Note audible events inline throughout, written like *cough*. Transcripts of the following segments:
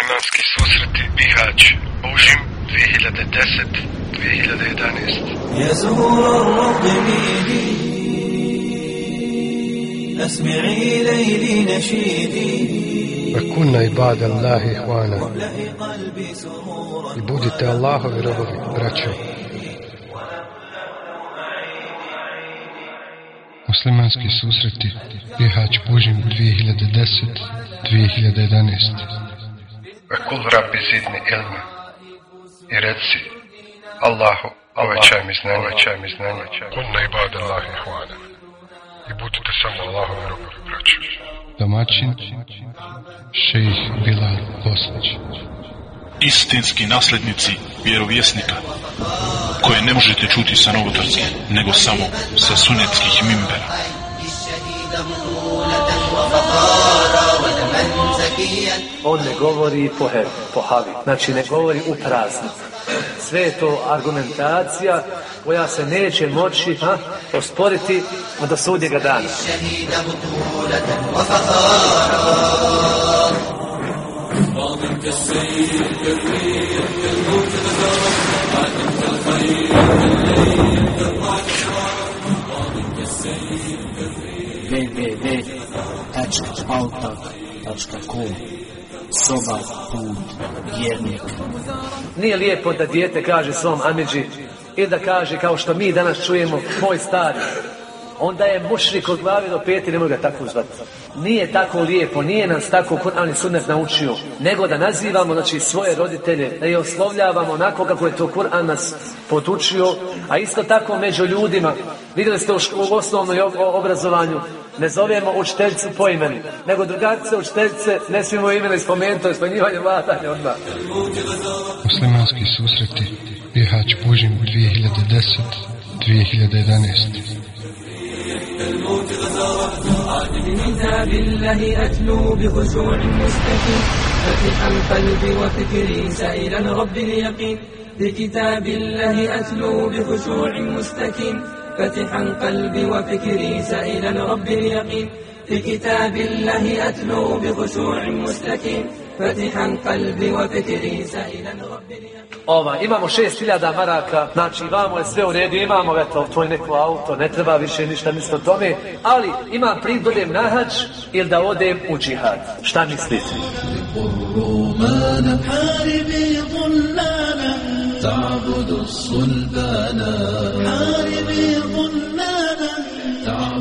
Muslimanski susreti Bihać Bužim 2010-2011 يا زهور الرب ميدي أسمعي ليلي نشيدي وكنا عباد الله إخوانا املئي قلبي سرورا i budite Allahovi robovi, braćo. Muslimanski susreti Bihać Bužim 2010-2011 Kul rabbi zidni ilma i reci Allahu, uvećaj mi znanje, uvećaj mi znanje. Kunna ibad Allah ihvana. I budite samo Allahovi robovi, braćo. Domaćin, šejih Bilal Bosnić. istinski nasljednici vjerovjesnika koje ne možete čuti sa novotarskih nego samo sa sunetskih mimbera On ne govori po hevi, po havi. Znači ne govori u praznu. Sve je to argumentacija koja se neće moći ha, osporiti do sudnjega dana. www.altak.com Soba put vjernika Nije lijepo da dijete kaže svom amidži ili da kaže kao što mi danas čujemo moj stari. Onda je mušrik od glavi do peti, ne može ga tako zvati. Nije tako lijepo, nije nas tako Kur'an i sunnet naučio, nego da nazivamo znači, svoje roditelje, da je oslovljavamo onako kako je to Kur'an nas podučio, a isto tako među ljudima. Vidjeli ste u, u osnovnom ob- obrazovanju, ne zovemo učiteljicu po imenu, nego drugarice učiteljice ne smijemo imena spomenuti, to je vladanja odmah. Muslimanski susreti Bihać Bužim 2010-2011 كتاب الله أتلو بخشوع مستكين فتح القلب وفكري سائلا رب اليقين. بكتاب الله أتلو بخشوع مستكين فتح القلب وفكري سائلا رب اليقين. بكتاب الله أتلو بخشوع مستكين فتح القلب وفكري سائلا رب اليقين Ova, imamo 6000 maraka, znači vamo je sve u redu, imamo eto, tvoj neko auto, ne treba više ništa misliti o tome, ali imam priliku da odem na hađ ili da odem u džihad. Šta mislite? رومانا حاربي ظلالا تعبد الصلبانا حاربي ظلالا تعبد الصلبانا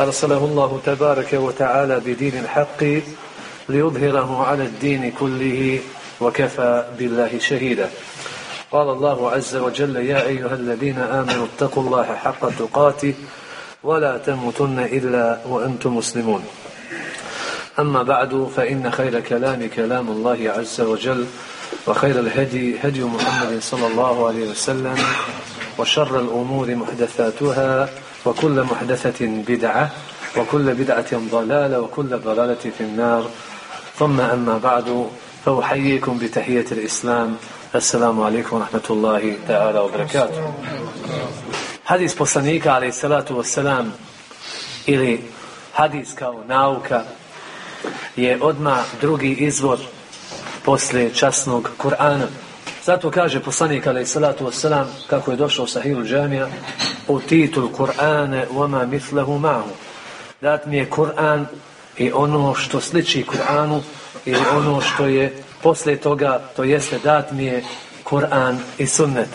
أرسله الله تبارك وتعالى بدين الحق ليظهره على الدين كله وكفى بالله شهيدا. قال الله عز وجل يا أيها الذين آمنوا اتقوا الله حق تقاته ولا تموتن إلا وأنتم مسلمون. أما بعد فإن خير كلام كلام الله عز وجل وخير الهدي هدي محمد صلى الله عليه وسلم وشر الأمور محدثاتها وكل محدثة بدعة وكل بدعة ضلالة وكل ضلالة في النار. ثم أما بعد فأحييكم بتحية الإسلام. السلام عليكم ورحمة الله تعالى وبركاته. Hadis poslanika, ali salatu wassalam, ili hadis kao nauka, je odmah drugi izvor poslije časnog Kur'ana. Zato kaže poslanik alaih salatu wassalam, kako je došao sahiru džamija, u titul Kur'ane wama mislahu ma'hu. Dat mi je Kur'an i ono što sliči Kur'anu ili ono što je poslije toga, to jeste dat mi je Kur'an i sunnet.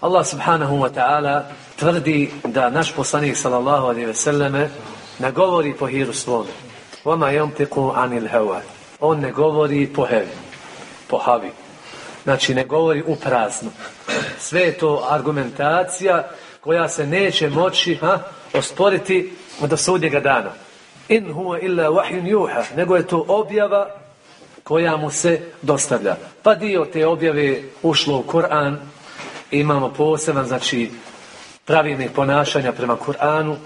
Allah subhanahu wa ta'ala tvrdi da naš poslanik sallallahu alaihi ve selleme ne govori po hiru svome. Vama yamtiqu anil hawa. On ne govori po hevi, po havi. Znači ne govori u praznu. Sve je to argumentacija koja se neće moći ha, osporiti do sudnjega dana. In huwa illa wahjun juha. Nego je to objava koja mu se dostavlja. Pa dio te objave ušlo u Kur'an, imamo poseban, znači, pravilnih ponašanja prema Kur'anu,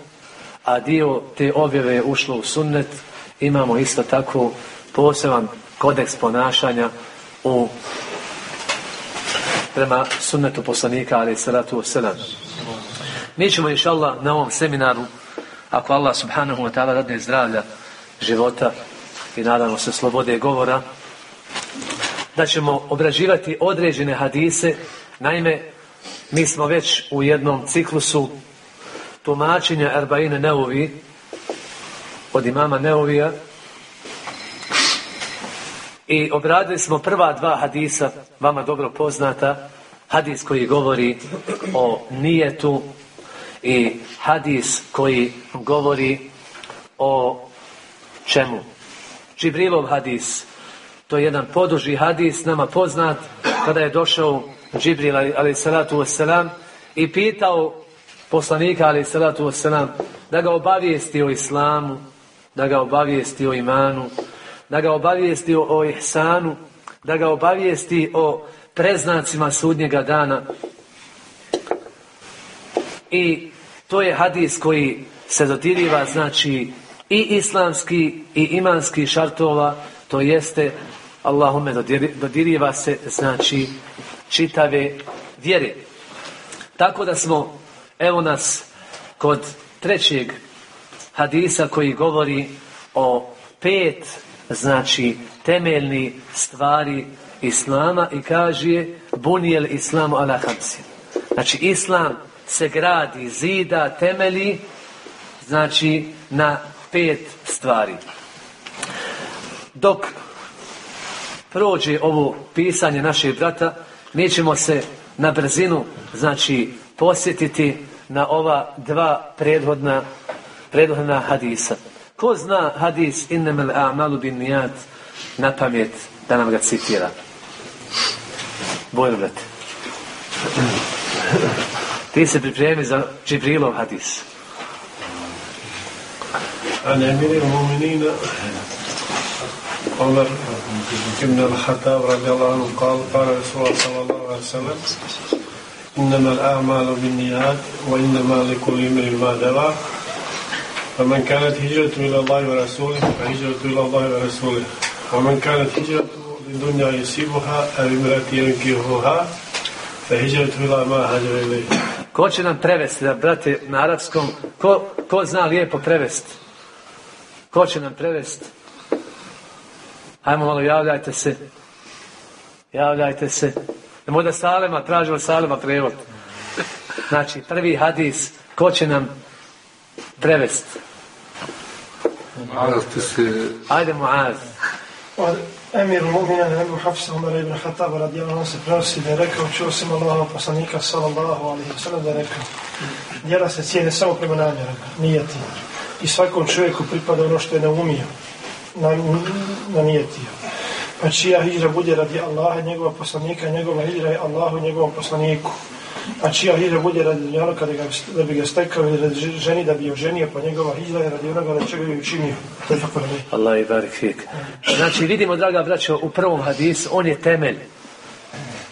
a dio te objave je ušlo u sunnet, imamo isto tako poseban kodeks ponašanja u prema sunnetu poslanika ali salatu wasalam. Mi ćemo inša Allah na ovom seminaru ako Allah subhanahu wa ta'ala radne zdravlja života i nadamo se slobode govora da ćemo obrađivati određene hadise naime mi smo već u jednom ciklusu tumačenja Erbaine Neuvi od imama Neuvija i obradili smo prva dva hadisa, vama dobro poznata, hadis koji govori o nijetu i hadis koji govori o čemu? Džibrilov hadis. To je jedan poduži hadis, nama poznat, kada je došao Džibril, ali salatu wasalam, i pitao poslanika, ali salatu wasalam, da ga obavijesti o islamu, da ga obavijesti o imanu, da ga obavijesti o, o ihsanu, da ga obavijesti o preznacima sudnjega dana. I to je hadis koji se dotiriva, znači, i islamski i imanski šartova, to jeste, Allahume, dodiriva se, znači, čitave vjere. Tako da smo, evo nas, kod trećeg hadisa koji govori o pet znači temeljni stvari Islama i kaže bunijel islamu ala hamsi. Znači Islam se gradi, zida, temeli znači na pet stvari. Dok prođe ovo pisanje našeg brata, mi ćemo se na brzinu znači posjetiti na ova dva prethodna prethodna hadisa. Ko zna hadis innemel a'malu bin nijat na pamet da nam ga citira? Bojno, brate. Ti se pripremi za Čibrilov hadis. A ne mirim muminina Omer ibn al-Hatab radijallahu anhu kal para Resulullah sallallahu alaihi sallam innama al-a'malu bin nijat wa innama li kulli imri ma deva فمن كانت هجرته إلى الله ورسوله فهجرته إلى الله ورسوله ومن كانت هجرته لدنيا يصيبها أو امرأة ينكحها فهجرته إلى ما هاجر إليه Ko će nam prevesti, da, brate, na arapskom? Ko, ko zna lijepo prevesti? Ko će nam prevesti? Hajmo malo, javljajte se. Javljajte se. Nemo da Salema, traži od Salema prevod. Znači, prvi hadis, ko će nam prevesti? Ajde, Muaz. Od Emir Mugmina Ebu Hafsa Umar ibn Khattab radijallahu anhu se prenosi da je rekao, čuo sam Allahov poslanika sallallahu alaihi wa sallam da je rekao, djela se cijene samo prema namjerama, nijeti. I svakom čovjeku pripada ono što je naumio, na, na nijetio. Pa čija hijra bude radi Allaha, njegova poslanika, njegova hijra je Allahu, njegovom poslaniku. A čija hijra bude radi ga, da bi ga stekao ili radi ženi da bi je oženio, pa njegova hijra je radi onoga da čega bi učinio. To je tako radi. Allah i barik fik. Znači, vidimo, draga braćo, u prvom hadisu, on je temelj.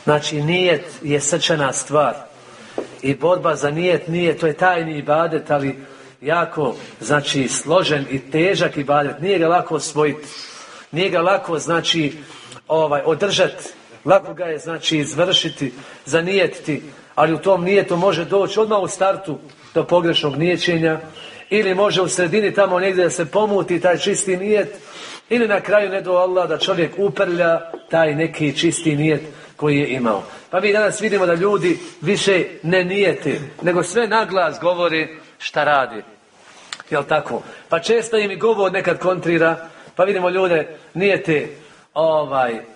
Znači, nijet je srčana stvar. I borba za nijet nije, to je tajni ibadet, ali jako, znači, složen i težak ibadet. Nije ga lako osvojiti. Nije ga lako, znači, ovaj, održati. Lako ga je, znači, izvršiti, zanijetiti. Ali u tom nijetu može doći odmah u startu do pogrešnog nijećenja. Ili može u sredini tamo negdje da se pomuti taj čisti nijet. Ili na kraju ne do Allah da čovjek uprlja taj neki čisti nijet koji je imao. Pa mi danas vidimo da ljudi više ne nijete, nego sve naglas govore šta radi. Jel tako? Pa često im i govor nekad kontrira, pa vidimo ljude nijete ovaj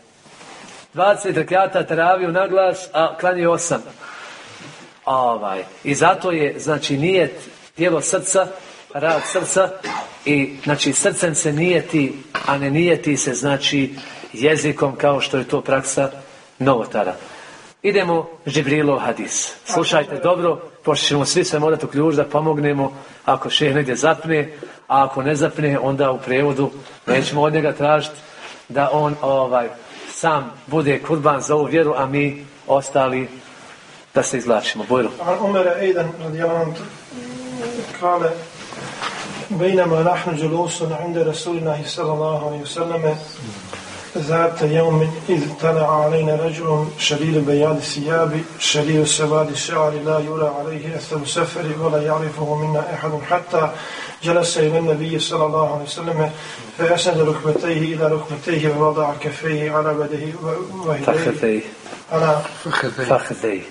20 rekata teraviju na glas, a klanje osam. Ovaj. I zato je, znači, nijet tijelo srca, rad srca i, znači, srcem se nijeti, a ne nijeti se, znači, jezikom kao što je to praksa novotara. Idemo Žibrilov hadis. Slušajte dobro, pošto ćemo svi se morati uključiti da pomognemo ako šeh negdje zapne, a ako ne zapne, onda u prevodu nećemo od njega tražiti da on ovaj sam bude kurban za ovu vjeru, a mi ostali da se izvlačimo. Bojro. عن عمر أيضا رضي الله عنه قال بينما نحن جلوس عند رسول الله صلى الله عليه وسلم ذات يوم إذ طلع علينا رجل شديد بياض الثياب شديد سواد الشعر لا يرى عليه أثر سفر ولا يعرفه منا أحد. حتى جلس إلى النبي صلى الله عليه وسلم فأسند ركبتيه إلى ركبتيه ووضع كفيه على بديه ويديه فخذي على فخذي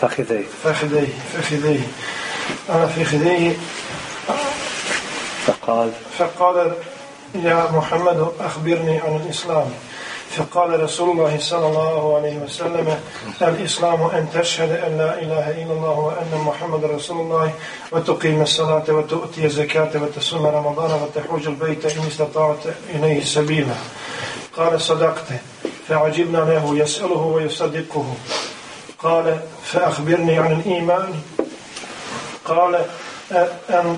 فخذي فخذيه. فخذيه. على فخذيه. فقال فقال يا محمد أخبرني عن الإسلام. فقال رسول الله صلى الله عليه وسلم الإسلام أن تشهد أن لا إله إلا الله وأن محمد رسول الله وتقيم الصلاة وتؤتي الزكاة وتصوم رمضان وتحوج البيت إن استطعت إليه سبيلا. قال صدقت. فعجبنا له يسأله ويصدقه. قال فأخبرني عن الإيمان. قال أن, أن,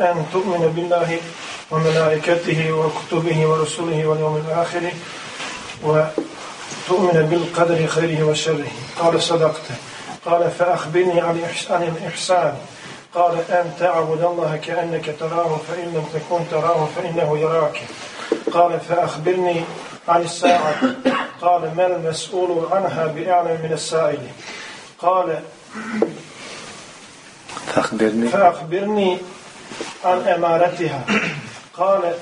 أن تؤمن بالله وملائكته وكتبه ورسله واليوم الآخر وتؤمن بالقدر خيره وشره. قال صدقت. قال فأخبرني عن الإحس- عن الإحسان. قال أن تعبد الله كأنك تراه فإن لم تكن تراه فإنه يراك. قال فأخبرني عن الساعة. قال ما المسؤول عنها بأعلم من السائل. قال فأخبرني فأخبرني عن أمارتها. قال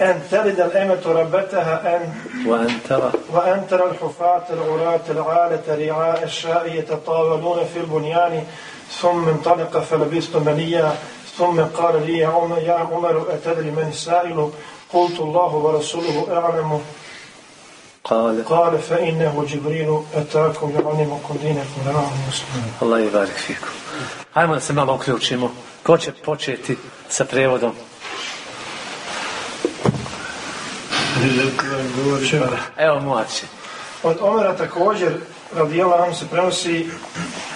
أن تلد الأمة ربتها أن وأن ترى وأن ترى الحفاة العراة العالة رعاء الشاء يتطاولون في البنيان ثم انطلق فلبثت مليا ثم قال لي يا عمر, يا عمر أتدري من السائل قلت الله ورسوله أعلم قال قال فإنه جبريل أتاكم يعلمكم دينكم رواه مسلم Allah je barik fiku. Hajmo da se malo uključimo. Ko će početi sa prevodom? Evo mlači. Od Omera također, radijala nam se prenosi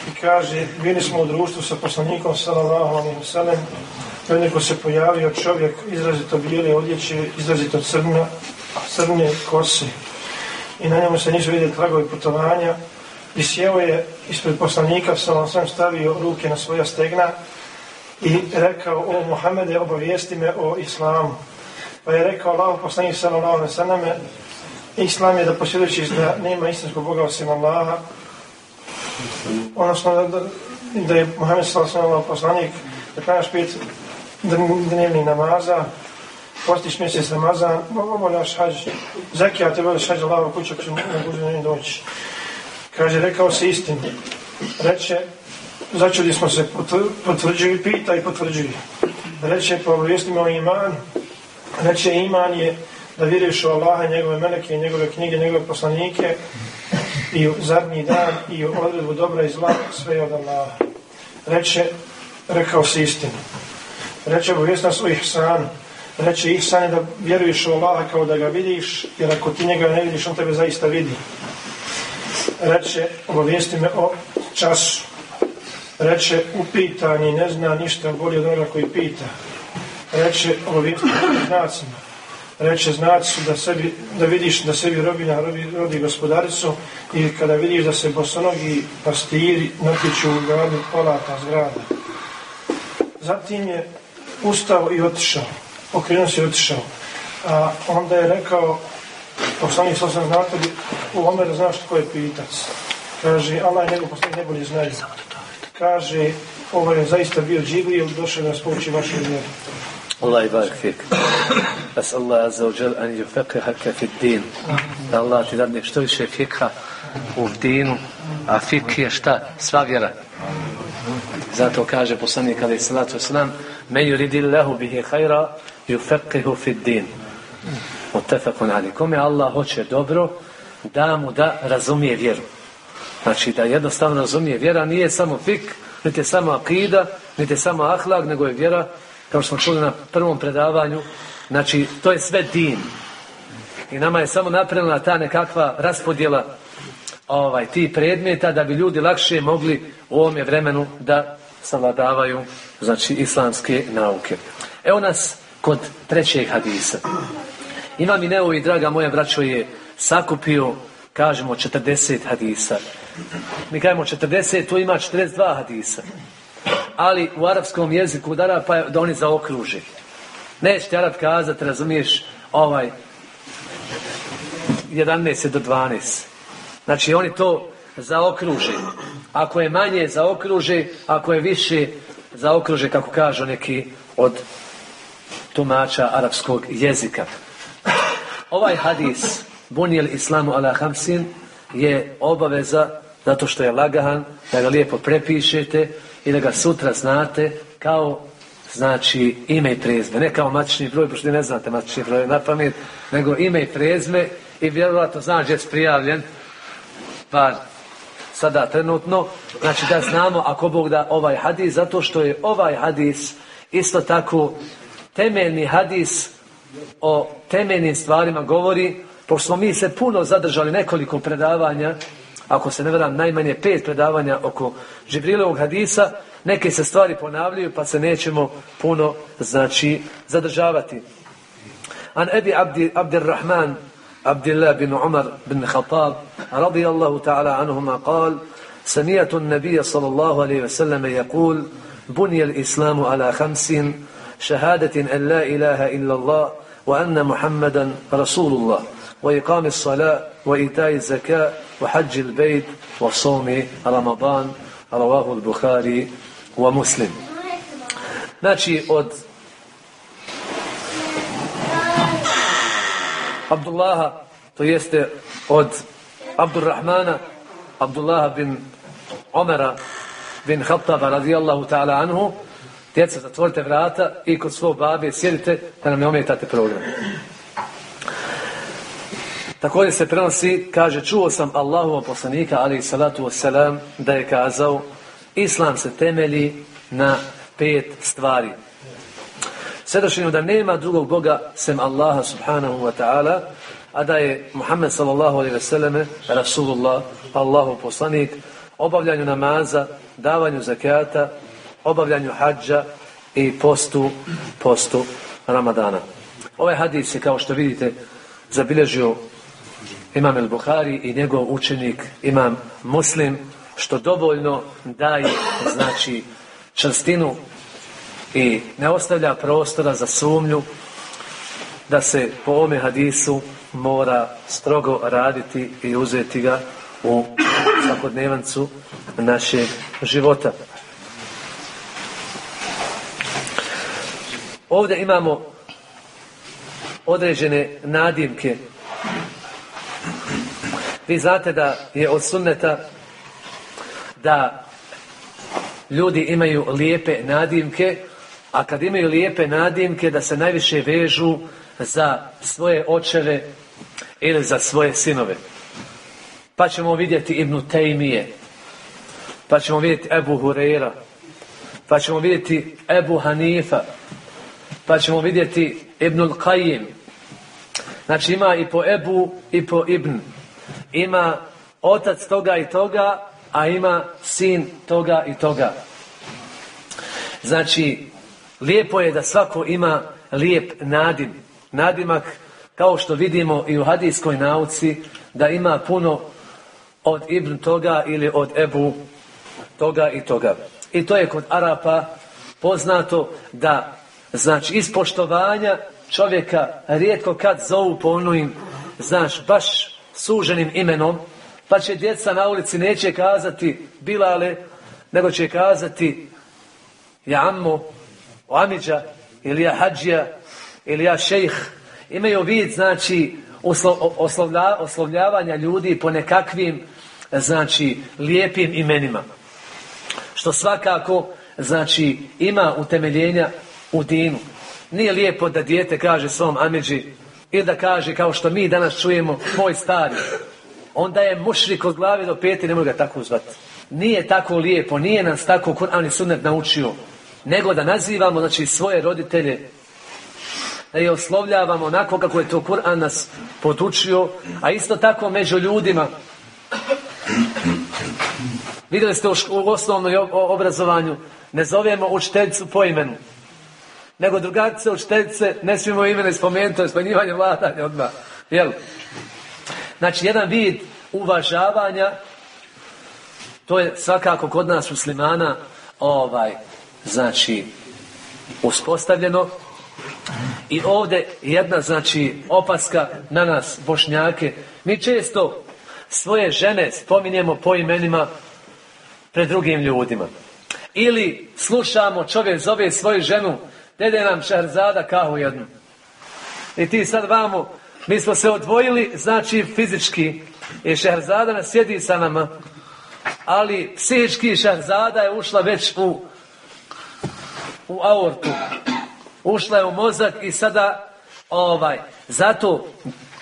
i kaže, bili smo u društvu sa poslanikom sallallahu alaihi wa sallam, neko se pojavio čovjek izrazito bijele odjeće, izrazito crna, crne kose i na njemu se nisu vidjeli tragovi putovanja i sjeo je ispred poslanika sallallahu alaihi sallam, stavio ruke na svoja stegna i rekao, o Muhammede, obavijesti me o islamu. Pa je rekao Allah poslanik sallallahu alaihi sallam, Islam je da posvjedočiš da nema istinskog Boga osim Allaha, odnosno da, da, je Muhammed s.a.v. poslanik, da klanjaš pet dnevni namaza, postiš mjesec Ramazan, obavljaš hađ, zakija te voliš hađ Allahov kuću, ako će gužu doći. Kaže, rekao se istinu. Reče, začuli smo se, potv- potvrđuju, pita i potvrđuju. Reče, pa obavijesti me o imanu. Reče, iman je da vjeruješ u Allaha, njegove meleke, njegove knjige, njegove poslanike i u zadnji dan i u odredbu dobra i zla, sve je od Allaha. Reče, rekao si istinu. Reče, obavijesti nas o ihsanu. Reče, ihsan je da vjeruješ u Allaha kao da ga vidiš, jer ako ti njega ne vidiš, on tebe zaista vidi. Reče, obavijesti me o času. Reče, upitani, ne zna ništa bolje od onoga koji pita. Reče, obavijesti me o znacima. Reče, znaci su da, sebi, da vidiš da sebi robina rodi, rodi gospodaricu i kada vidiš da se bosonogi pastiri natječu u gradu polata zgrada. Zatim je ustao i otišao. Okrenuo se i otišao. A onda je rekao, poslanik sa sam znate li, u Omeru znaš tko je pitac. Kaže, Allah i njegov poslanik najbolje znaju. Kaže, ovo je zaista bio Džibril, došao da nas pouči vašu vjeru. Allah يبارك فيك بس الله عز وجل أن يفقهك في الدين da Allah ti dadne što više fikha u dinu a fik je šta? sva vjera zato kaže poslanik alaih salatu wasalam men yuridi Allahu bihi khayra yufaqihu fi din mutafakun ali kome Allah hoće dobro da mu da razumije vjeru znači da jednostavno razumije vjera nije samo fik niti je samo akida niti je samo ahlak nego je vjera kao što smo čuli na prvom predavanju, znači to je sve din. I nama je samo napravljena ta nekakva raspodjela ovaj, ti predmeta da bi ljudi lakše mogli u ovome vremenu da savladavaju znači islamske nauke. Evo nas kod trećeg hadisa. Imam i Neovi, draga moja braćo, je sakupio, kažemo, 40 hadisa. mi kažemo 40, tu ima 42 hadisa. Ali u arapskom jeziku da pa da oni zaokruže. Neće ti Arab kazati, razumiješ, ovaj 11 do 12. Znači oni to zaokruže. Ako je manje zaokruže, ako je više zaokruže, kako kažu neki od tumača arapskog jezika. Ovaj hadis Bunijel islamu ala hamsin je obaveza zato što je lagahan da ga lijepo prepišete i da ga sutra znate kao znači ime i prezme. Ne kao matični broj, pošto ne znate matični broj na pamet, nego ime i prezme i vjerojatno znači je prijavljen pa sada trenutno, znači da znamo ako Bog da ovaj hadis, zato što je ovaj hadis isto tako temeljni hadis o temeljnim stvarima govori, pošto smo mi se puno zadržali nekoliko predavanja, ako se ne varam najmanje pet predavanja oko Žibrilovog hadisa, neke se stvari ponavljaju pa se nećemo puno znači zadržavati. An Ebi Abdi, Abdirrahman Abdillah bin Umar bin Khattab radijallahu ta'ala anhuma قال سمعت النبي صلى الله عليه وسلم يقول بني الإسلام على خمس شهادة أن لا إله إلا الله وأن الله وإقام الصلاة وإيتاء الزكاة وحج البيت وصوم رمضان رواه البخاري ومسلم. ناتي أود. عبد الله تيست أود. عبد الرحمن عبد الله بن عمر بن خطاب رضي الله تعالى عنه. Djeca, zatvorite vrata i kod svog babe sjedite da nam ne ometate program. Također se prenosi, kaže, čuo sam Allahova poslanika, ali salatu wasalam, da je kazao, Islam se temelji na pet stvari. Svjedočenju da nema drugog Boga sem Allaha subhanahu wa ta'ala, a da je Muhammed sallallahu alaihi ve Rasulullah, Allahu poslanik, obavljanju namaza, davanju zakata, obavljanju hađa i postu, postu Ramadana. Ovaj hadis je, kao što vidite, zabilježio Imam el Buhari i njegov učenik Imam Muslim, što dovoljno daje, znači, črstinu i ne ostavlja prostora za sumnju da se po ovome hadisu mora strogo raditi i uzeti ga u svakodnevancu našeg života. Ovdje imamo određene nadimke. Vi znate da je od sunneta da ljudi imaju lijepe nadimke, a kad imaju lijepe nadimke da se najviše vežu za svoje očeve ili za svoje sinove. Pa ćemo vidjeti Ibnu Tejmije, pa ćemo vidjeti Ebu Hurera, pa ćemo vidjeti Ebu Hanifa, pa ćemo vidjeti Ibnul Qajim. Znači ima i po Ebu i po Ibn. Ima otac toga i toga, a ima sin toga i toga. Znači, lijepo je da svako ima lijep nadim. Nadimak, kao što vidimo i u hadijskoj nauci, da ima puno od Ibn toga ili od Ebu toga i toga. I to je kod Arapa poznato da Znači, iz poštovanja čovjeka rijetko kad zovu po onim, znaš, baš suženim imenom, pa će djeca na ulici neće kazati Bilale, nego će kazati ja ammo, Amidža, ili ja Hadžija, ili ja šejh. Imaju vid, znači, oslovljavanja ljudi po nekakvim, znači, lijepim imenima. Što svakako, znači, ima utemeljenja u dinu. Nije lijepo da dijete kaže svom ameđi ili da kaže kao što mi danas čujemo moj stari. Onda je mušrik od glave do peti, ne može ga tako zvati. Nije tako lijepo, nije nas tako Kur'an i sunnet naučio. Nego da nazivamo znači, svoje roditelje da je oslovljavamo onako kako je to Kur'an nas podučio, a isto tako među ljudima. Vidjeli ste u, osnovnom obrazovanju, ne zovemo učiteljicu po imenu nego drugačice od štedice, ne smijemo imene spomenuti, to je smanjivanje vladanja odmah. Jel? Znači, jedan vid uvažavanja To je svakako kod nas muslimana ovaj, znači, uspostavljeno. I ovdje jedna, znači, opaska na nas, bošnjake. Mi često svoje žene spominjemo po imenima pred drugim ljudima. Ili slušamo, čovjek zove svoju ženu, dede nam šarzada kahu jednu. I ti sad vamo, mi smo se odvojili, znači fizički, i šarzada nas sjedi sa nama, ali psihički šarzada je ušla već u, u aortu. Ušla je u mozak i sada ovaj, zato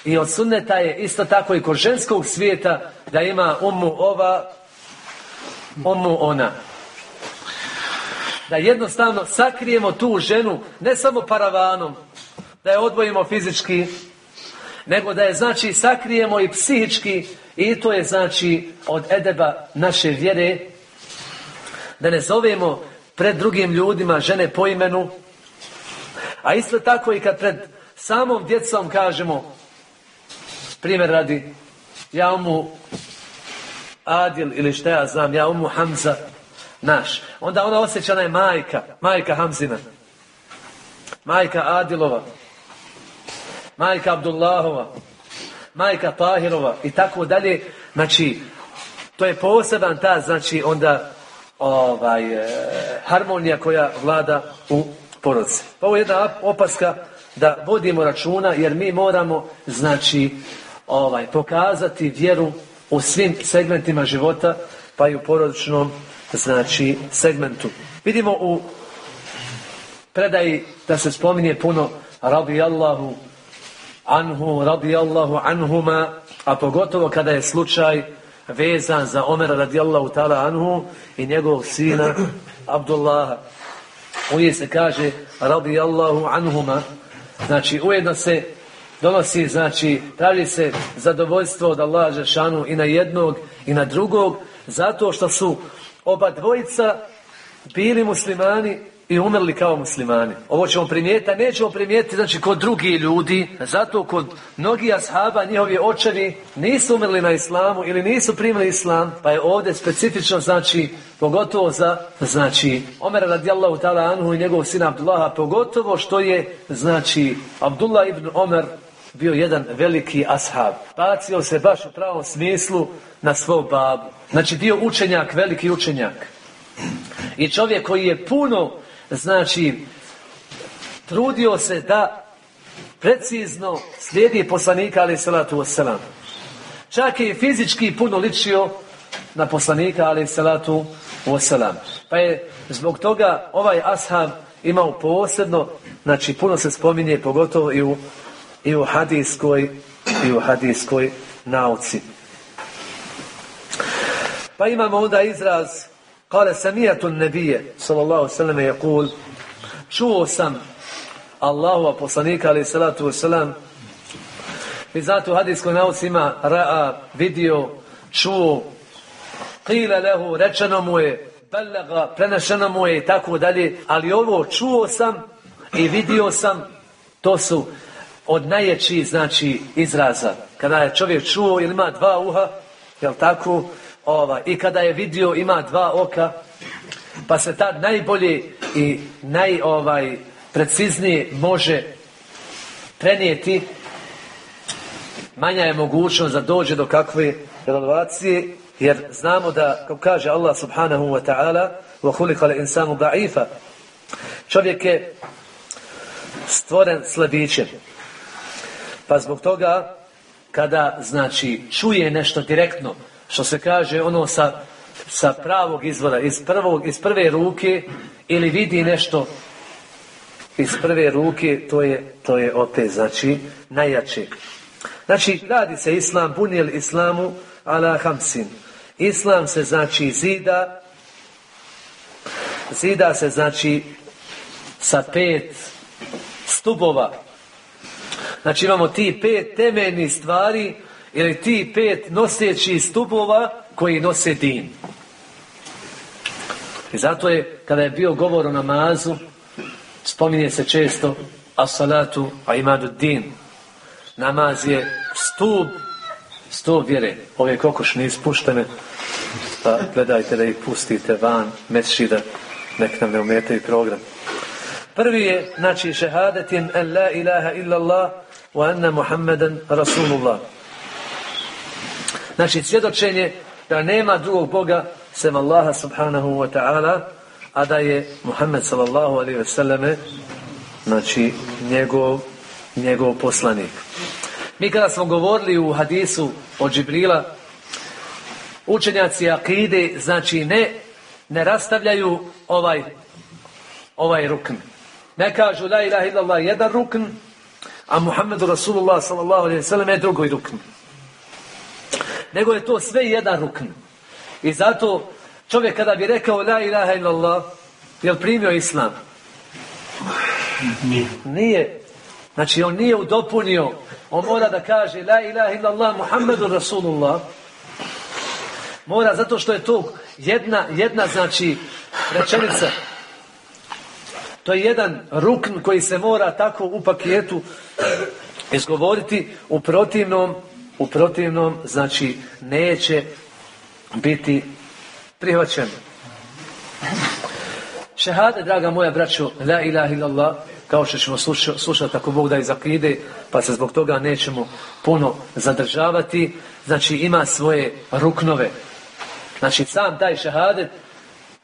i od sunneta je isto tako i kod ženskog svijeta da ima umu ova, umu ona. Da jednostavno sakrijemo tu ženu ne samo paravanom, da je odvojimo fizički, nego da je znači sakrijemo i psihički i to je znači od edeba naše vjere. Da ne zovemo pred drugim ljudima žene po imenu a isto tako i kad pred samom djecom kažemo primjer radi ja mu Adil ili šta ja znam ja umu Hamza naš onda ona osjeća je majka majka Hamzina majka Adilova majka Abdullahova majka Tahirova i tako dalje. Znači, to je poseban ta, znači, onda ovaj, e, harmonija koja vlada u porodci. Pa ovo je jedna opaska da vodimo računa jer mi moramo, znači, ovaj, pokazati vjeru u svim segmentima života, pa i u porodičnom, znači, segmentu. Vidimo u predaji da se spominje puno rabi Allahu anhu radijallahu anhuma, a pogotovo kada je slučaj vezan za Omera radijallahu ta'ala anhu i njegovog sina Abdullaha. Uvijek se kaže radijallahu anhuma, znači ujedno se donosi, znači traži se zadovoljstvo od Allaha Žešanu i na jednog i na drugog, zato što su oba dvojica bili muslimani i umrli kao muslimani. Ovo ćemo primijetiti, a nećemo primijetiti znači kod drugi ljudi, zato kod mnogih ashaba, njihovi očevi nisu umrli na islamu ili nisu primili islam, pa je ovdje specifično znači pogotovo za znači Omer radijallahu ta'ala anhu i njegov sina Abdullaha, pogotovo što je znači Abdullah ibn Omer bio jedan veliki ashab. Bacio se baš u pravom smislu na svog babu. Znači bio učenjak, veliki učenjak. I čovjek koji je puno znači trudio se da precizno slijedi poslanika ali salatu wasalam. Čak je fizički puno ličio na poslanika ali salatu wasalam. Pa je zbog toga ovaj ashab imao posebno, znači puno se spominje pogotovo i u, i u hadijskoj i u hadijskoj nauci. Pa imamo onda izraz Kale samijatu nebije, sallallahu sallam, je kul, čuo sam Allahu poslanika, ali salatu wasalam, i zato u hadijskoj nauci ima ra'a, vidio, čuo, qila lehu, rečeno mu je, belega, prenešeno mu je i tako dalje, ali ovo čuo sam i vidio sam, to su od najjeći, znači, izraza. Kada je čovjek čuo ili ima dva uha, jel tako, Ova, I kada je vidio ima dva oka, pa se tad najbolje i naj ovaj preciznije može prenijeti manja je mogućnost da dođe do kakve renovacije jer znamo da kao kaže Allah subhanahu wa ta'ala khuliqa insanu da'ifa čovjek je stvoren slabićem pa zbog toga kada znači čuje nešto direktno što se kaže ono sa, sa pravog izvora, iz, prvog, iz prve ruke ili vidi nešto iz prve ruke, to je, to je opet, znači, najjače. Znači, radi se islam, bunijel islamu ala hamsin. Islam se znači zida, zida se znači sa pet stubova. Znači imamo ti pet temeljnih stvari ili ti pet noseći stupova koji nose din. I zato je, kada je bio govor o namazu, spominje se često a salatu a imadu din. Namaz je stup sto vjere. Ove kokošne ispuštene, pa gledajte da ih pustite van, mesšida, nek nam ne umetaju program. Prvi je, znači, šehadetin en la ilaha illallah wa anna Muhammeden Rasulullah. Znači, svjedočenje da nema drugog Boga sem Allaha subhanahu wa ta'ala, a da je Muhammed sallallahu alaihi ve selleme znači njegov, njegov poslanik. Mi kada smo govorili u hadisu od Džibrila, učenjaci akide, znači ne, ne rastavljaju ovaj, ovaj rukn. Ne kažu la ilaha illallah jedan rukn, a Muhammedu Rasulullah sallallahu alaihi ve sellem je drugoj rukn. Nego je to sve jedan rukn. I zato čovjek kada bi rekao la ilaha illallah, jel primio islam? Nije. Nije. Znači on nije udopunio. On mora da kaže la ilaha illallah Muhammedu Rasulullah. Mora zato što je to jedna, jedna znači rečenica. To je jedan rukn koji se mora tako u paketu izgovoriti u protivnom u protivnom znači neće biti prihvaćen. Šehade, draga moja braćo, la ilaha illallah, kao što ćemo slušati, ako Bog da iz akide, pa se zbog toga nećemo puno zadržavati. Znači ima svoje ruknove. Znači sam taj šehadet,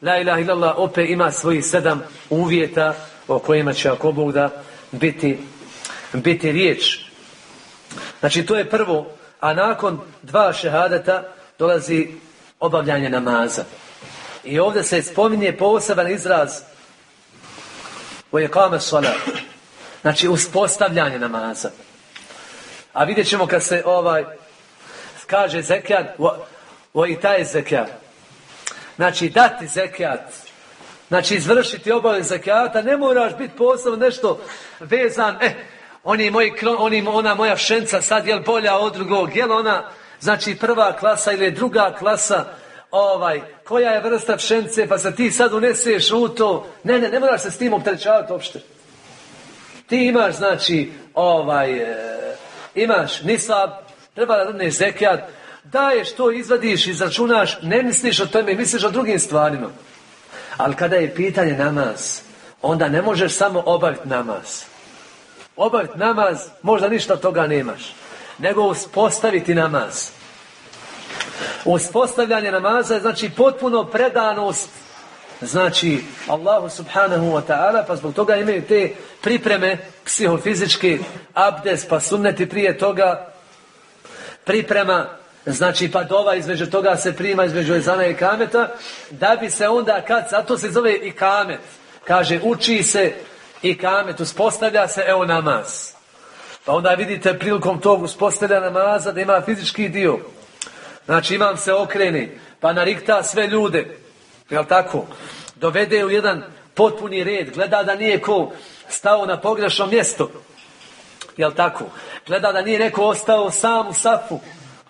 la ilaha illallah, opet ima svojih sedam uvjeta o kojima će ako Bog da biti, biti riječ. Znači to je prvo, a nakon dva šehadeta dolazi obavljanje namaza. I ovdje se spominje poseban izraz u kame sola. Znači uspostavljanje namaza. A vidjet ćemo kad se ovaj kaže o i taj zekijat. Znači dati zekijat. Znači izvršiti obavez zekijata, ne moraš biti posebno nešto vezan, eh, oni moji, oni, ona moja šenca sad je bolja od drugog, je ona znači prva klasa ili druga klasa, ovaj, koja je vrsta pšence, pa se ti sad uneseš u to. Ne, ne, ne moraš se s tim opterećavati uopšte. Ti imaš, znači, ovaj, e, imaš nisab, treba da dadneš zekijat, daješ to, izvadiš, izračunaš, ne misliš o tome, misliš o drugim stvarima. Ali kada je pitanje namaz, onda ne možeš samo obaviti namaz. Obaviti namaz, možda ništa toga nemaš. Nego uspostaviti namaz. Uspostavljanje namaza je znači potpuno predanost znači Allahu subhanahu wa ta'ala pa zbog toga imaju te pripreme psihofizički abdes pa sunneti prije toga priprema znači pa dova između toga se prima između ezana i kameta da bi se onda kad zato se zove i kamet kaže uči se i kamet uspostavlja se evo namaz pa onda vidite prilikom tog uspostavlja namaza da ima fizički dio Znači imam se okreni, pa narikta sve ljude, jel tako? Dovede u jedan potpuni red, gleda da nije ko stao na pogrešno mjesto, jel tako? Gleda da nije neko ostao sam u safu,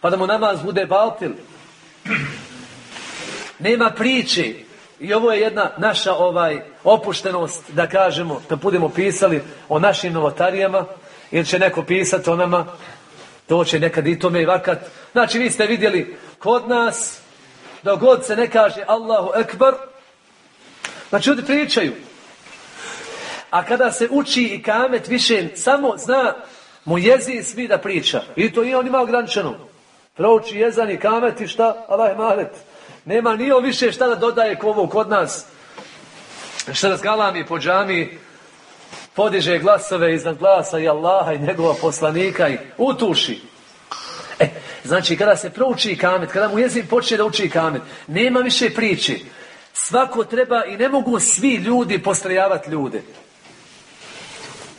pa da mu namaz bude baltil. Nema priče. I ovo je jedna naša ovaj opuštenost, da kažemo, da budemo pisali o našim novotarijama, ili će neko pisati o nama, to će nekad i tome i vakat. Znači vi ste vidjeli kod nas, da god se ne kaže Allahu Ekber, znači ljudi pričaju. A kada se uči i kamet više, samo zna mu jezi svi da priča. I to i on ima ograničeno. Prouči jezan i kamet i šta? Allah malet. Nema ni više šta da dodaje kovo kod nas. Šta razgalami po džami, podiže glasove iznad glasa i Allaha i njegova poslanika i utuši. E, znači, kada se prouči kamet, kada mu jezik počne da uči kamet, nema više priče. Svako treba i ne mogu svi ljudi postrojavati ljude.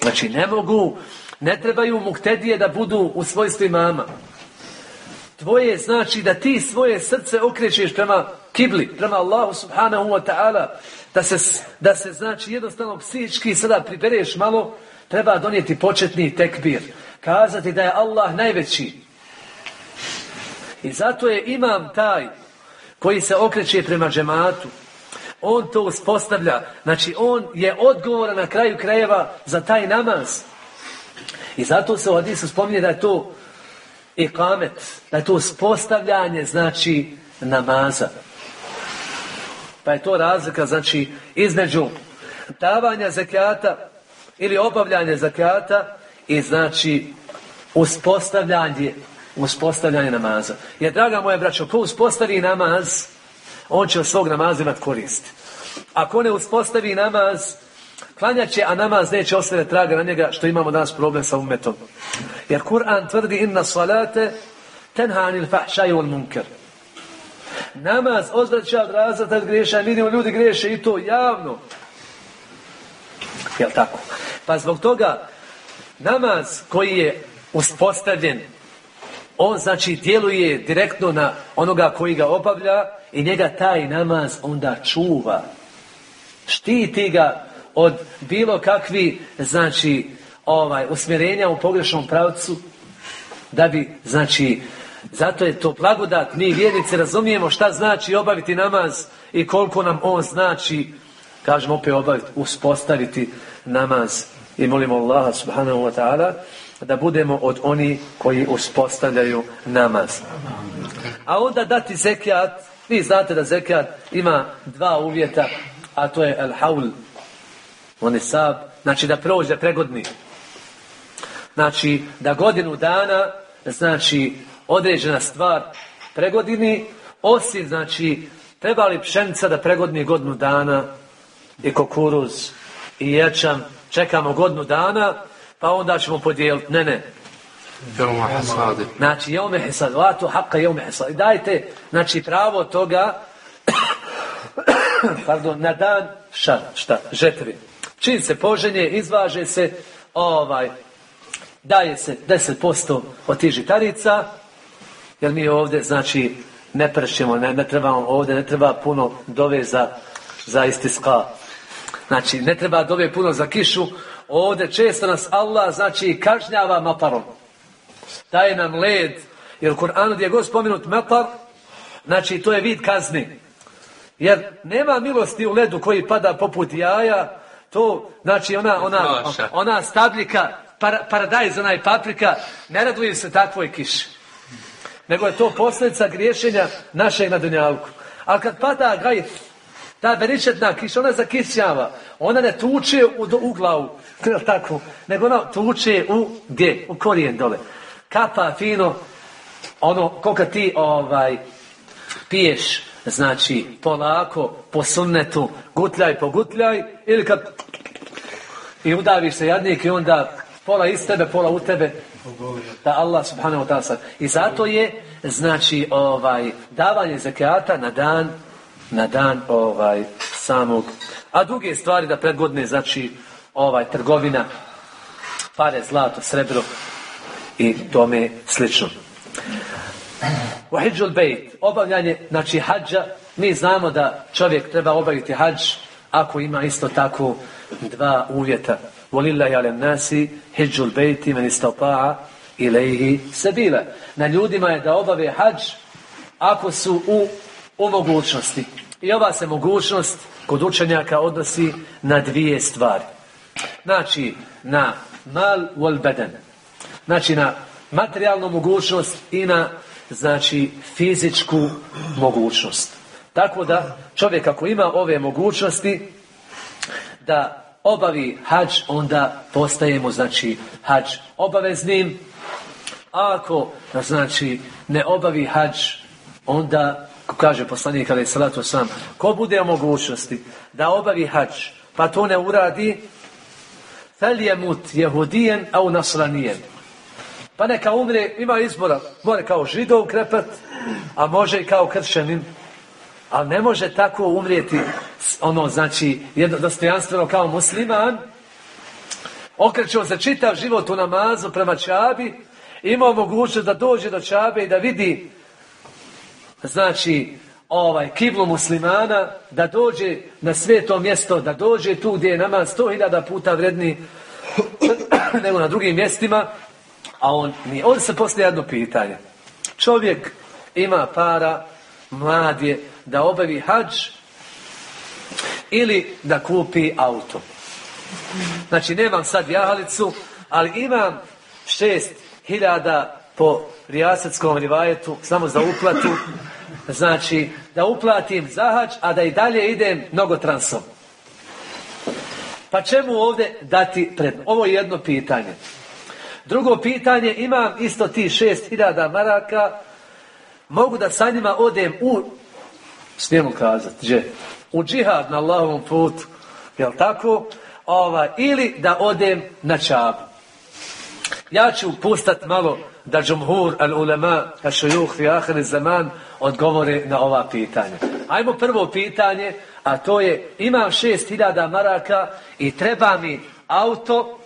Znači, ne mogu, ne trebaju muktedije da budu u svojstvu mama. Tvoje znači da ti svoje srce okrećeš prema kibli, prema Allahu subhanahu wa ta'ala, da se, da se znači jednostavno psihički sada pribereš malo, treba donijeti početni tekbir. Kazati da je Allah najveći. I zato je imam taj koji se okreće prema džematu. On to uspostavlja. Znači, on je odgovoran na kraju krajeva za taj namaz. I zato se u Hadisu spominje da je to i kamet, da je to uspostavljanje, znači, namaza. Pa je to razlika, znači, između davanja zakijata ili obavljanje zakijata i znači uspostavljanje uspostavljanje namaza. Jer, draga moja braćo, ko uspostavi namaz, on će od svog namaza imati korist. Ako ne uspostavi namaz, klanjat će, a namaz neće ostaviti traga na njega, što imamo danas problem sa umetom. Jer Kur'an tvrdi inna salate tenha anil fahšaju wal munker. Namaz odvraća od razrata od griješa, vidimo ljudi griješe i to javno. Jel tako? Pa zbog toga namaz koji je uspostavljen on znači djeluje direktno na onoga koji ga obavlja i njega taj namaz onda čuva. Štiti ga od bilo kakvi znači ovaj usmjerenja u pogrešnom pravcu da bi znači zato je to blagodat. Mi vjernici razumijemo šta znači obaviti namaz i koliko nam on znači kažemo opet obaviti uspostaviti namaz. I molimo Allaha subhanahu wa ta'ala da budemo od oni koji uspostavljaju namaz. A onda dati zekijat, vi znate da zekijat ima dva uvjeta, a to je el haul, on je sab, znači da prođe pregodni. Znači da godinu dana, znači određena stvar pregodini, osim znači treba li pšenica da pregodni godinu dana i kukuruz i ječam, čekamo godinu dana, pa onda ćemo podijeliti. Ne, ne. Znači, jeume hisad, vatu haqqa jeume hisad. I dajte, znači, pravo toga, *coughs* pardon, na dan šta, šta, žetvi. Čim se poženje, izvaže se, ovaj, daje se 10% od tih žitarica, jer mi ovdje, znači, ne pršimo, ne, ne trebamo ovdje, ne treba puno dove za, za istiska. Znači, ne treba dove puno za kišu, Ovdje često nas Allah znači kažnjava matarom. Daje nam led. Jer u gdje je god spomenut matar, znači to je vid kazni. Jer nema milosti u ledu koji pada poput jaja, to, znači ona, ona, ona stabljika, para, paradajz, onaj paprika, ne raduje se takvoj kiši. Nego je to posljedica griješenja našeg na dunjalku. Ali kad pada gajt, ta beričetna kiša, ona zakisjava. Ona ne tuče u, u glavu, *laughs* tako, nego ona tuče u gdje? U korijen dole. Kapa fino, ono, koliko ti ovaj, piješ, znači, polako, po sunnetu, gutljaj po gutljaj, ili kad i udaviš se jadnik i onda pola iz tebe, pola u tebe, da Allah subhanahu ta'ala I zato je, znači, ovaj, davanje zakata na dan na dan ovaj samog. A druge stvari da predgodne znači ovaj trgovina pare, zlato, srebro i tome slično Wahidžul bejt, obavljanje, znači hađa, mi znamo da čovjek treba obaviti hađ ako ima isto tako dva uvjeta. Volillahi alem nasi, hijđul bejti men istopa'a ilaihi sebila. Na ljudima je da obave hađ ako su u u mogućnosti. I ova se mogućnost kod učenjaka odnosi na dvije stvari. Znači, na mal wal beden. Znači, na materijalnu mogućnost i na, znači, fizičku mogućnost. Tako da, čovjek ako ima ove mogućnosti, da obavi hađ, onda postajemo, znači, hađ obaveznim. A ako, znači, ne obavi hađ, onda kaže poslanik ali salatu sam, ko bude u mogućnosti da obavi hađ, pa to ne uradi, fel je mut jehudijen, a u nasranijen. Pa neka umre, ima izbora, more kao židov krepat, a može i kao kršćanin, ali ne može tako umrijeti, ono znači, jedno dostojanstveno kao musliman, okrećeo se čitav život u namazu prema čabi, imao mogućnost da dođe do čabe i da vidi znači ovaj kiblu muslimana da dođe na sveto mjesto, da dođe tu gdje je nama sto hiljada puta vredni *clears throat* nego na drugim mjestima, a on nije. Ovdje se postoje jedno pitanje. Čovjek ima para, mlad je, da obavi hađ ili da kupi auto. Znači, nemam sad jahalicu, ali imam šest hiljada po rijasetskom rivajetu, samo za uplatu, znači da uplatim zahač, a da i dalje idem mnogo transom. Pa čemu ovdje dati pred? Ovo je jedno pitanje. Drugo pitanje, imam isto ti šest hiljada maraka, mogu da sa njima odem u, smijemo kazati, gdje? U džihad na Allahovom putu, jel tako? Ova, ili da odem na čabu. Ja ću pustat malo da džumhur al ulema a šujuh ahir zaman odgovore na ova pitanja. Ajmo prvo pitanje, a to je imam šest hiljada maraka i treba mi auto,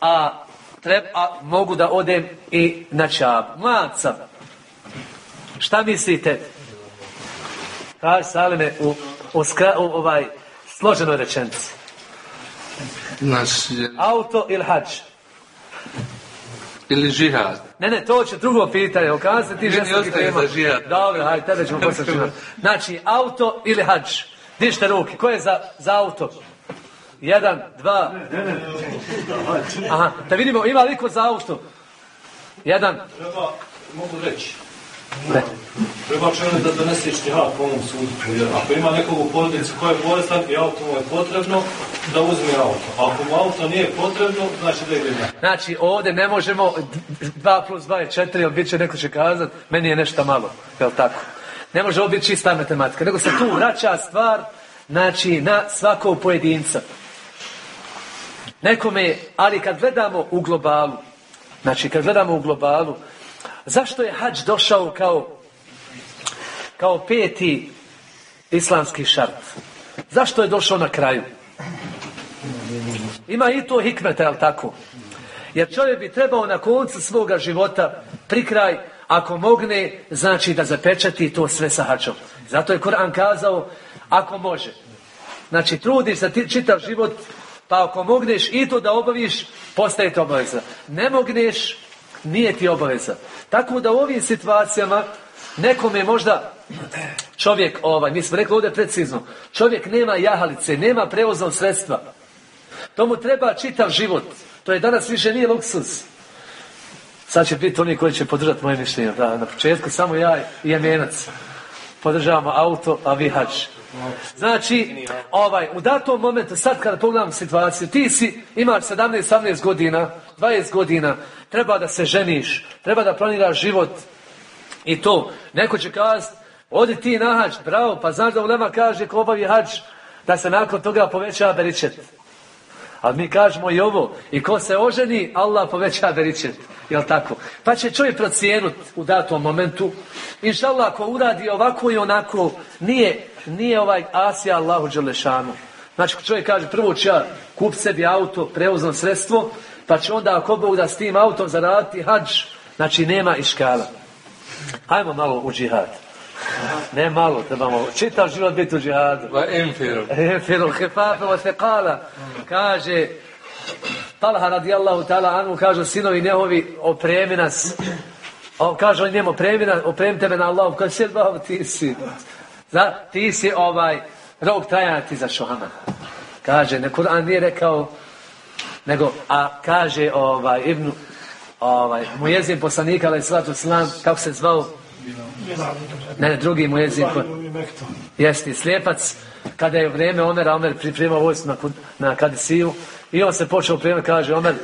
a, treba, a mogu da odem i na čab. Sam. Šta mislite? Kaži Salime u, u, skra, u ovaj složenoj rečenici. Je... Auto ili hađ? Ili žihad. Ne, ne, to će drugo pitanje. Okazati ti Meni žestoki tema. Dobro, hajde, tebe ćemo poslati žihad. Znači, auto ili hađ? Dižite ruke. Ko je za, za auto? Jedan, dva. Aha, da vidimo, ima li ko za auto? Jedan. Treba, mogu reći, Ne. treba čovjek da donese štihad po ovom sudu. Jer ako ima nekog u porodici koji je bolestan i auto mu je potrebno, da uzme auto. A ako mu auto nije potrebno, znači da ide na. Znači, ovdje ne možemo 2 plus 2 je 4, jer bit će neko će kazat, meni je nešto malo, jel tako? Ne može ovo biti čista matematika, nego se tu vraća stvar, znači, na svakog pojedinca. Nekome, ali kad gledamo u globalu, znači kad gledamo u globalu, zašto je hađ došao kao, kao peti islamski šart? Zašto je došao na kraju? Ima i to hikmeta, jel tako? Jer čovjek bi trebao na koncu svoga života pri kraj, ako mogne, znači da zapečati to sve sa hačom. Zato je Koran kazao, ako može. Znači, trudiš se ti čitav život, pa ako mogneš i to da obaviš, postaje to obaveza. Ne mogneš, nije ti obaveza. Tako da u ovim situacijama nekome možda čovjek, ovaj, mi smo rekli ovdje precizno, čovjek nema jahalice, nema prevoznog sredstva. To mu treba čitav život. To je danas više nije luksuz. Sad će biti oni koji će podržati moje mišljenje. Da, na početku samo ja i jemenac. Podržavamo auto, a vi hađ. Znači, ovaj, u datom momentu, sad kada pogledam situaciju, ti si, imaš 17-18 godina, 20 godina, treba da se ženiš, treba da planiraš život i to. Neko će kazati, odi ti na hađ, bravo, pa znaš da ulema kaže ko obavi hađ, da se nakon toga poveća beričet. Ali mi kažemo i ovo, i ko se oženi, Allah poveća beričet. Jel tako? Pa će čovjek procijenut u datom momentu. Inša Allah, ako uradi ovako i onako, nije, nije ovaj Asija Allahu Đelešanu. Znači, čovjek kaže, prvo ću ja kup sebi auto, prevozno sredstvo, pa će onda ako Bog da s tim autom zaraditi hađ, znači nema iškala. Hajmo malo u džihad. Ne malo, trebamo čitav život biti u džihadu. Va enfiru. Kaže, Talha radijallahu ta'ala anu, kažu sinovi njehovi, opremi nas. O, kaže on njemu, opremi, nas, opremi tebe na Allahu. Kaže, sjed ti si. Zna, ti si ovaj, rok trajana ti za šohama. Kaže, ne Kur'an nije rekao, nego, a kaže ovaj, Ibnu, ovaj, mu jezin poslanika, ali sallatu slam, kako se zvao? Ne, ne, drugi mu jezin. ko- Jesti, slijepac, kada je vrijeme Omera, Omer pripremao vojsku na, na Kadisiju i on se počeo pripremati, kaže Omer,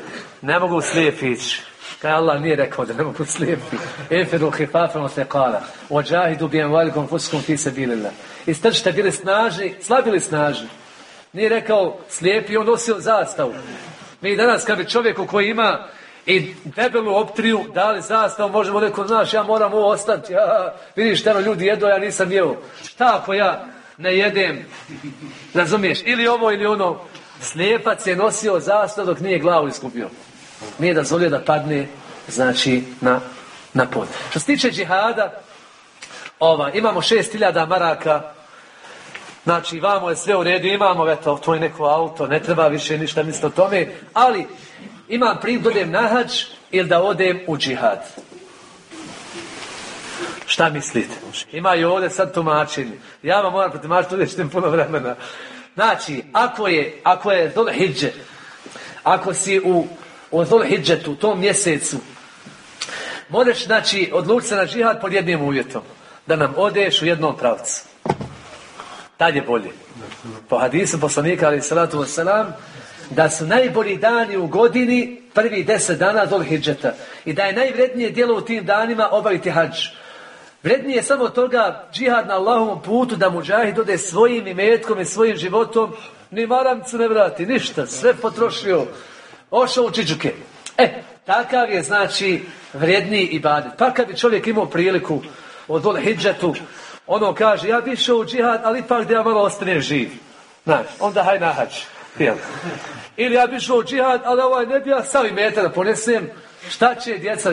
ne mogu slijepi ići. Kaj Allah nije rekao da ne mogu slijepi. Efiru hifafem o kala. Ođahidu bijem valikom fuskom fi se bilila. I strčite bili snažni, slabili snažni. Nije rekao slijepi, on nosio zastavu. Mi danas kad bi čovjeku koji ima i debelu optriju dali zastavu, možemo neko, znaš, ja moram ovo ostati, ja, vidiš, tamo ljudi jedu, ja nisam jeo. Šta ako ja ne jedem? Razumiješ? Ili ovo ili ono. Slijepac je nosio zastavu dok nije glavu iskupio. Nije dozvolio da padne, znači, na, na pod. Što se tiče džihada, ova, imamo šest hiljada maraka, Znači, vamo je sve u redu, imamo, eto, to je neko auto, ne treba više ništa misliti o tome, ali imam prije da odem na hađ ili da odem u džihad. Šta mislite? Ima i ovdje sad tumačenje. Ja vam moram protumačiti, uvijek ćete puno vremena. Znači, ako je, ako je Dhul Hidže, ako si u, u Dhul Hidžetu, u tom mjesecu, Možeš, znači, odlučiti se na džihad pod jednim uvjetom. Da nam odeš u jednom pravcu. Tad je bolje. Po hadisu poslanika, ali salatu wasalam, da su najbolji dani u godini prvi deset dana do hidžeta. I da je najvrednije djelo u tim danima obaviti hađ. Vrednije je samo toga džihad na Allahovom putu da muđahid ode svojim imetkom i svojim životom ni maramcu ne vrati, ništa, sve potrošio, ošao u čiđuke. E, takav je znači vredniji ibadet. Pa kad bi čovjek imao priliku od dole hidžetu, ono kaže, ja bi išao u džihad, ali ipak da ja malo ostanem živ. Znaš, onda haj na hađ. Jel? Ili ja bi išao u džihad, ali ovaj ne bi ja sav metar da ponesem. Šta će djeca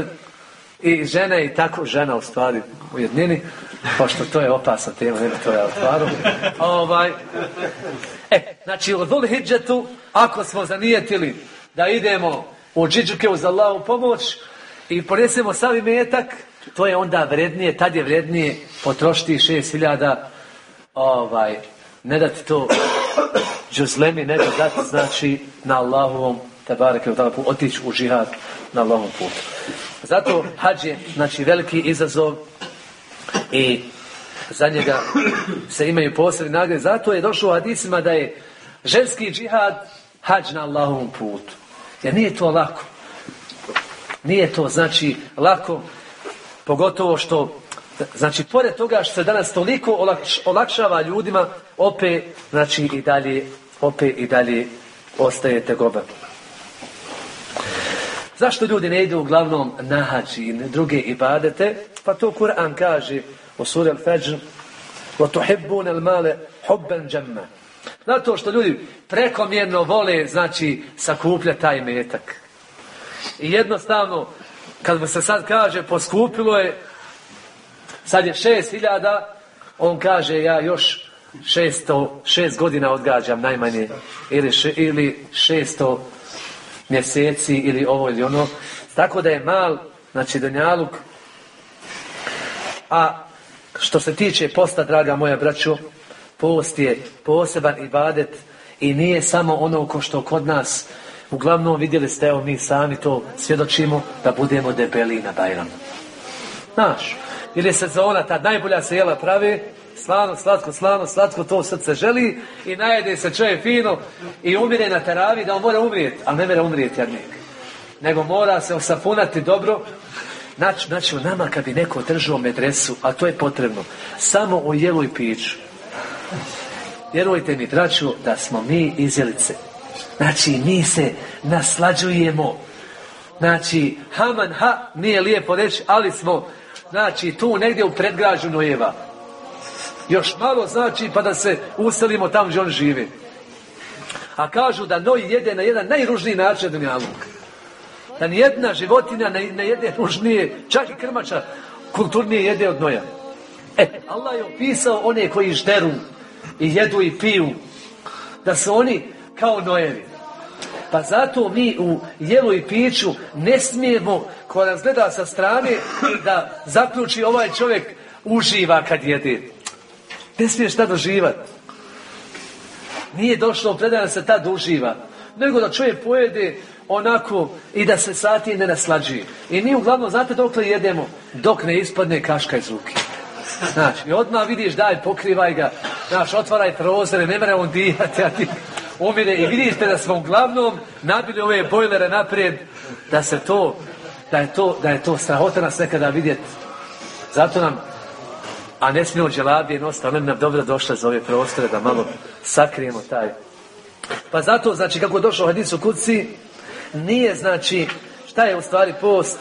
i žene i tako žena u stvari u jednini, pošto to je opasna tema, ne to ja otvaru. Ovaj, e, znači Dhul Hidžetu, ako smo zanijetili da idemo u džiđuke uz Allahu pomoć i ponesemo sav metak, to je onda vrednije, tad je vrednije potrošiti šest hiljada, ovaj, ne dati to džuzlemi, nego dati, znači, na Allahovom u putu, otići u žihad na Allahovom putu. Zato hađ je, znači, veliki izazov i za njega se imaju posebni nagrade. Zato je došlo u hadisima da je ženski džihad hađ na Allahovom putu. Jer nije to lako. Nije to, znači, lako, pogotovo što Znači, pored toga što se danas toliko olakš, olakšava ljudima, opet, znači, i dalje, opet i dalje ostajete goba. Zašto ljudi ne idu uglavnom na hađi i druge ibadete? Pa to Kur'an kaže u suri Al-Fajr وَتُحِبُّونَ الْمَالَ حُبًّا جَمَّا zato što ljudi prekomjerno vole, znači, sakuplja taj metak. I jednostavno, kad mu se sad kaže, poskupilo je, sad je šest hiljada, on kaže, ja još šesto, šest godina odgađam najmanje, ili, še, ili šesto mjeseci, ili ovo ili ono. Tako da je mal, znači Donjaluk, a što se tiče posta, draga moja braćo, post je poseban ibadet i nije samo ono ko što kod nas uglavnom vidjeli ste, evo mi sami to svjedočimo, da budemo debeli na Bajram. Znaš, ili je sezona, ta najbolja se jela pravi, slano, slatko, slano, slatko, to srce želi i najede se čovjek fino i umire na teravi da on mora umrijeti, ali ne mora umrijeti jadnik. Nego mora se osapunati dobro. Znači, znači u nama kad bi neko držao medresu, a to je potrebno, samo o jelu i piću. Vjerujte mi, braću, da smo mi izjelice. Znači, mi se naslađujemo. Znači, haman ha, nije lijepo reći, ali smo, znači, tu negdje u predgrađu Nojeva. Još malo znači pa da se uselimo tamo gdje on živi. A kažu da noj jede na jedan najružniji način dunjaluk. Da nijedna životinja ne, ne jede ružnije, čak i krmača kulturnije jede od noja. E, Allah je opisao one koji žderu i jedu i piju, da su oni kao nojevi. Pa zato mi u jelu i piću ne smijemo, ko nas gleda sa strane, da zaključi ovaj čovjek uživa kad jede. Ne smiješ tad uživati. Nije došlo predana se tad uživa. Nego da čovjek pojede onako i da se sati ne naslađuje. I mi uglavnom, znate dokle jedemo? Dok ne ispadne kaška iz ruke. Znači, i odmah vidiš, daj, pokrivaj ga, znaš, otvaraj prozore, ne mre on dijati, a ti umire. I vidite da smo uglavnom nabili ove bojlere naprijed, da se to, da je to, da je to strahota nas nekada vidjeti. Zato nam a ne smijemo dželabije nositi, ali nam dobro došle za ove prostore da malo sakrijemo taj. Pa zato, znači, kako je došlo u hadisu kuci, nije, znači, šta je u stvari post?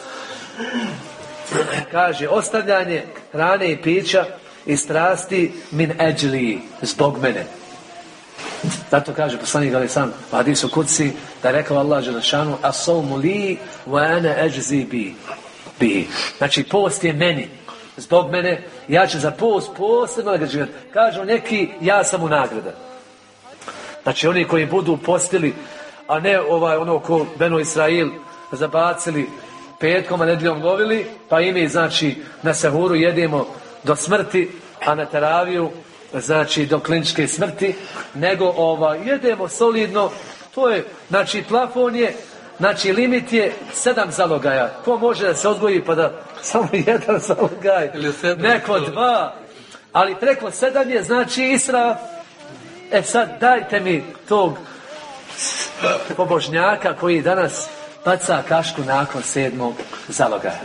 Kaže, ostavljanje hrane i pića i strasti min eđli, zbog mene. Zato kaže poslanik Ali sam u hadisu kuci, da je rekao Allah Želešanu, a sovmu li, wa ana eđzi bi. bi. Znači, post je meni zbog mene, ja ću za post posebno nagrađivati. Kažu neki, ja sam u nagrada. Znači oni koji budu postili, a ne ovaj ono ko Beno Israil zabacili petkom, a nedljom lovili, pa i mi znači na sahuru jedemo do smrti, a na teraviju znači do kliničke smrti, nego ovaj, jedemo solidno, to je, znači plafon je Znači, limit je sedam zalogaja. Ko može da se odgoji pa da *laughs* samo jedan zalogaj? Ili Neko dva. Ali preko sedam je znači israf. E sad, dajte mi tog pobožnjaka koji danas baca kašku nakon sedmog zalogaja.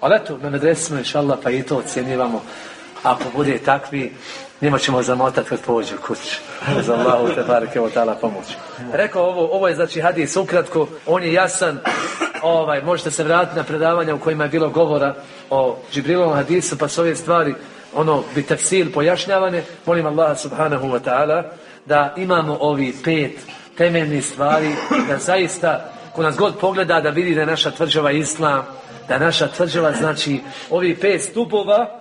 Ali eto, na medresi smo inšallah pa i to ocjenjivamo. Ako bude takvi, njima ćemo zamotati kad pođu kući. *laughs* Za Allahu te bareke tala pomoć. Rekao ovo, ovo je znači hadis ukratko, on je jasan. Ovaj, možete se vratiti na predavanja u kojima je bilo govora o Džibrilovom hadisu, pa su ove stvari ono bi tefsil pojašnjavane. Molim Allaha subhanahu wa ta'ala da imamo ovi pet temeljnih stvari, da zaista ko nas god pogleda da vidi da je naša tvrđava Islam, da je naša tvrđava, znači, ovi pet stupova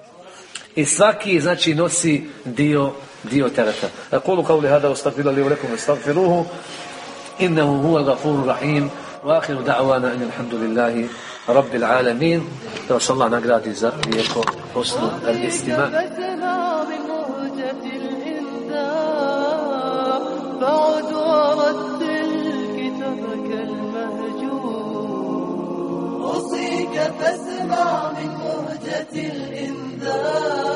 i svaki, znači, nosi dio, dio tereta. Kolu kao li hada ustavila li u rekom ustavfiruhu, innehu huva gafuru rahim, وآخر دعوانا أن الحمد لله رب Da vas Allah nagradi za lijeko حسن الاستماع بعد ورد فاسمع من مهجة الإنذار.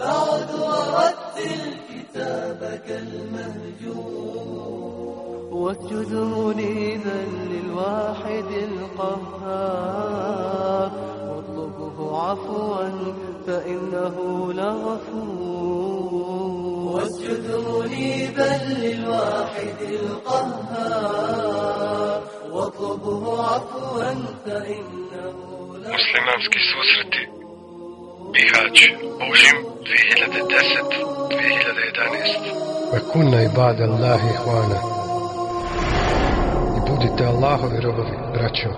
بعد ورتل كتابك المهجور واسجد منيبا للواحد القهار. واطلبه عفوا فإنه لغفور. واسجد منيبا للواحد القهار. Muslimanski susreti. Bihać Božim 2010-2011 Vakunna i bada Allahi hvana I budite Allahovi robovi, braćo.